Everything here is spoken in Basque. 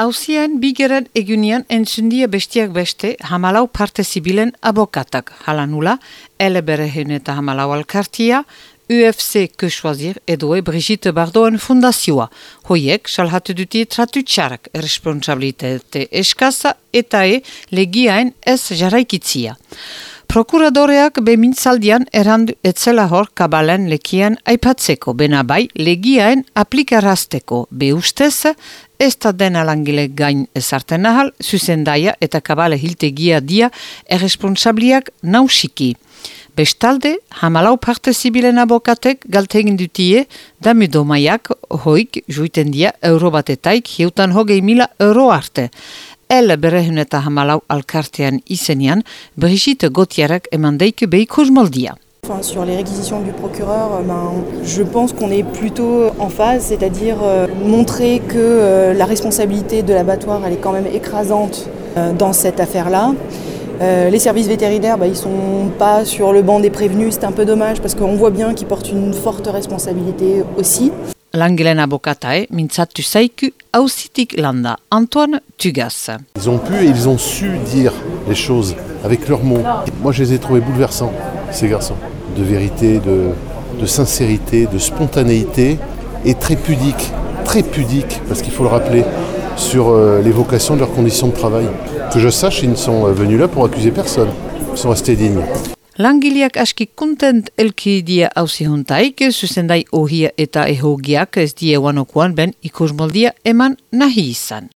Hauzian, bigeren egunian entzundia bestiak beste hamalau parte zibilen abokatak. Hala nula, ele berehen eta hamalau alkartia, UFC que choisir edoe Brigitte Bardoen fundazioa. Hoiek, salhatu duti tratu txarak responsabilitate eskasa eta e legiaen ez jarraikitzia. Prokuradoreak bemintzaldian erandu etzela hor kabalen lekian aipatzeko, bena bai legiaen aplikarazteko. Be ustez, ez da dena langile gain ezarten ahal, zuzendaia eta kabale hiltegia dia erresponsabliak nausiki. Bestalde, hamalau parte zibilen abokatek galtegin dutie, damu domaiak hoik juiten dia euro batetaik hiutan hogei mila euro arte. El berehun eta hamalau alkartean Brigitte eman sur les réquisitions du procureur, euh, ben, je pense qu'on est plutôt en phase, c'est-à-dire euh, montrer que euh, la responsabilité de l'abattoir elle est quand même écrasante dans cette affaire-là. Les services vétérinaires, ben, ils sont pas sur le banc des prévenus, c'est un peu dommage parce qu'on voit bien qu'ils portent une forte responsabilité aussi. Langelen abokatae mintzatu zaiku ausitik landa Antoine Tugas. Ils ont pu et ils ont su dire les choses avec leurs mots. Moi, je les ai trouvés bouleversants, ces garçons. De vérité, de, de sincérité, de spontanéité et très pudiques. Très pudiques, parce qu'il faut le rappeler, sur euh, l'évocation de leurs conditions de travail. Que je sache, ils ne sont euh, venus là pour accuser personne. Ils sont restés dignes. Langileak aski kontent elki dia hauzi juntaik, zuzendai ohia eta ehogiak ez die wanokuan ben ikusmoldia eman nahi izan.